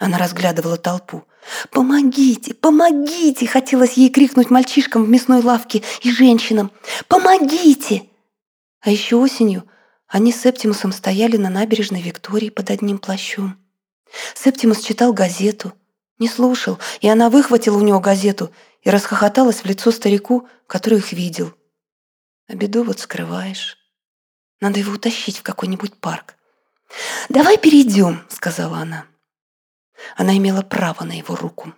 Она разглядывала толпу. «Помогите! Помогите!» Хотелось ей крикнуть мальчишкам в мясной лавке и женщинам. «Помогите!» А еще осенью они с Септимусом стояли на набережной Виктории под одним плащом. Септимус читал газету, не слушал, и она выхватила у него газету и расхохоталась в лицо старику, который их видел. А беду вот скрываешь. Надо его утащить в какой-нибудь парк. «Давай перейдем», — сказала она. Она имела право на его руку.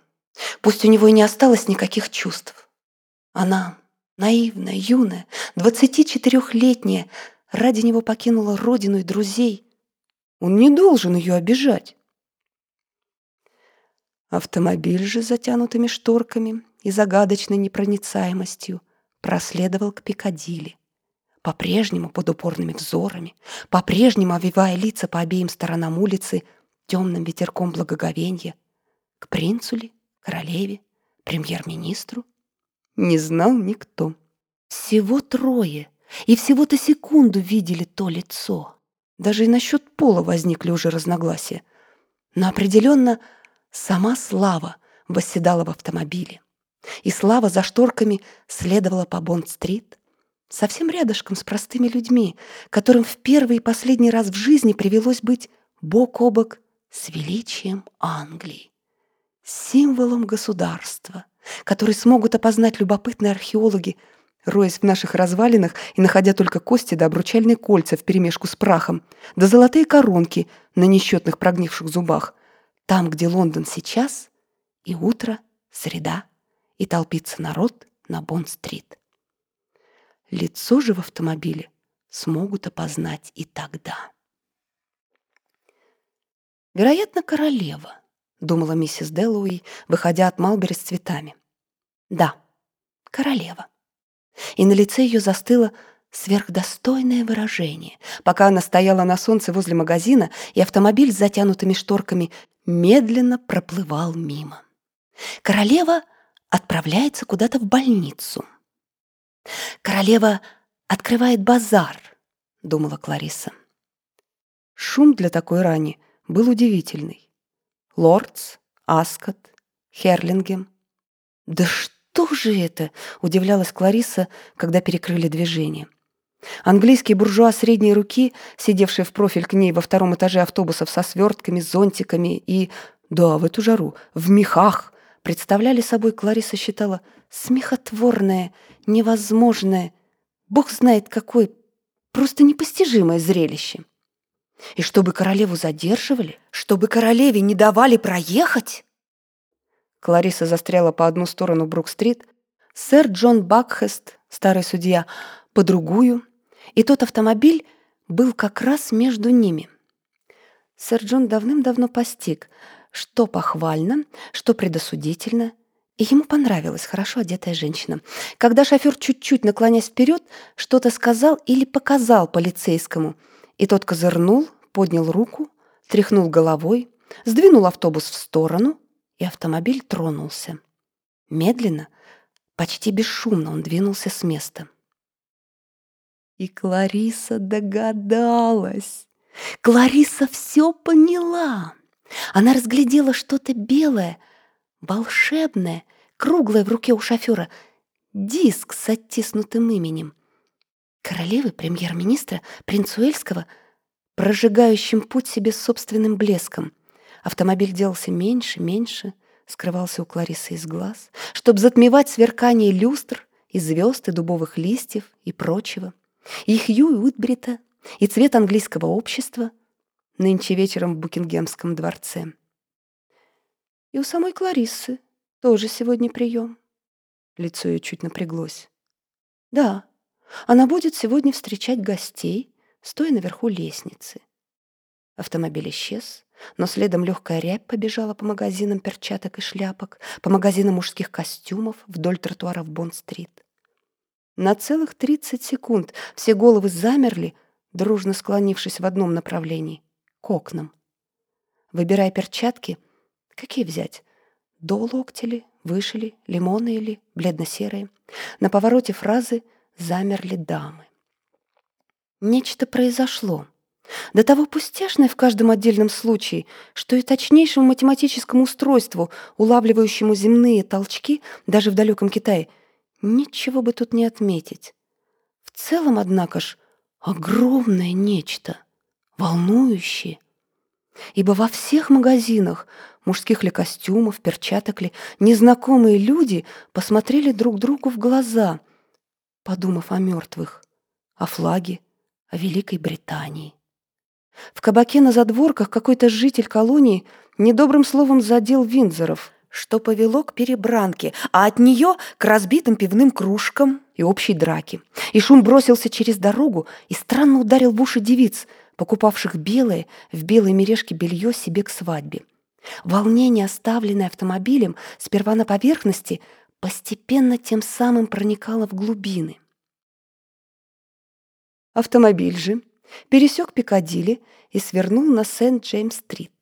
Пусть у него и не осталось никаких чувств. Она, наивная, юная, 24-летняя, ради него покинула родину и друзей. Он не должен ее обижать. Автомобиль же, затянутыми шторками и загадочной непроницаемостью, проследовал к Пикадилли, по-прежнему под упорными взорами, по-прежнему овивая лица по обеим сторонам улицы темным ветерком благоговенья, к принцу ли, королеве, премьер-министру, не знал никто. Всего трое, и всего-то секунду видели то лицо. Даже и насчет пола возникли уже разногласия. Но определенно Сама Слава восседала в автомобиле. И Слава за шторками следовала по Бонд-стрит, совсем рядышком с простыми людьми, которым в первый и последний раз в жизни привелось быть бок о бок с величием Англии, символом государства, который смогут опознать любопытные археологи, роясь в наших развалинах и находя только кости да обручальные кольца вперемешку с прахом, да золотые коронки на несчетных прогнивших зубах — там, где Лондон сейчас, и утро, среда, и толпится народ на Бонн-стрит. Лицо же в автомобиле смогут опознать и тогда. «Вероятно, королева», — думала миссис Дэллоуи, выходя от Малбери с цветами. «Да, королева». И на лице ее застыло сверхдостойное выражение, пока она стояла на солнце возле магазина, и автомобиль с затянутыми шторками медленно проплывал мимо. Королева отправляется куда-то в больницу. Королева открывает базар, думала Клариса. Шум для такой рани был удивительный. Лордс, Аскот, Херлингем. Да что же это? удивлялась Клариса, когда перекрыли движение. Английский буржуа средней руки, сидевший в профиль к ней во втором этаже автобусов со свертками, зонтиками и, да, в эту жару, в мехах, представляли собой, Клариса считала, смехотворное, невозможное, бог знает какое, просто непостижимое зрелище. И чтобы королеву задерживали, чтобы королеве не давали проехать? Клариса застряла по одну сторону Брук-стрит, сэр Джон Бакхест, старый судья, по другую — и тот автомобиль был как раз между ними. Сэр Джон давным-давно постиг, что похвально, что предосудительно, и ему понравилась хорошо одетая женщина. Когда шофер, чуть-чуть наклонясь вперед, что-то сказал или показал полицейскому, и тот козырнул, поднял руку, тряхнул головой, сдвинул автобус в сторону, и автомобиль тронулся. Медленно, почти бесшумно он двинулся с места. И Клариса догадалась. Клариса все поняла. Она разглядела что-то белое, волшебное, круглое в руке у шофера, диск с оттиснутым именем. Королевы премьер-министра Принцуэльского, прожигающим путь себе собственным блеском. Автомобиль делался меньше, меньше, скрывался у Кларисы из глаз, чтобы затмевать сверкание люстр и звезд, и дубовых листьев, и прочего и Хью Уитбрита, и цвет английского общества нынче вечером в Букингемском дворце. И у самой Клариссы тоже сегодня прием. Лицо ее чуть напряглось. Да, она будет сегодня встречать гостей, стоя наверху лестницы. Автомобиль исчез, но следом легкая рябь побежала по магазинам перчаток и шляпок, по магазинам мужских костюмов вдоль тротуара в Бонд-стрит. На целых 30 секунд все головы замерли, дружно склонившись в одном направлении — к окнам. Выбирая перчатки, какие взять? До локтя ли, выше ли, лимоны или бледно-серые? На повороте фразы замерли дамы. Нечто произошло. До того пустяшное в каждом отдельном случае, что и точнейшему математическому устройству, улавливающему земные толчки даже в далеком Китае, ничего бы тут не отметить. В целом, однако ж, огромное нечто, волнующее. Ибо во всех магазинах, мужских ли костюмов, перчаток ли, незнакомые люди посмотрели друг другу в глаза, подумав о мертвых, о флаге, о Великой Британии. В кабаке на задворках какой-то житель колонии недобрым словом задел Винзоров, что повело к перебранке, а от нее к разбитым пивным кружкам и общей драке. И шум бросился через дорогу и странно ударил в уши девиц, покупавших белое в белой мережке белье себе к свадьбе. Волнение, оставленное автомобилем, сперва на поверхности, постепенно тем самым проникало в глубины. Автомобиль же пересек Пикадилли и свернул на Сент-Джеймс-стрит.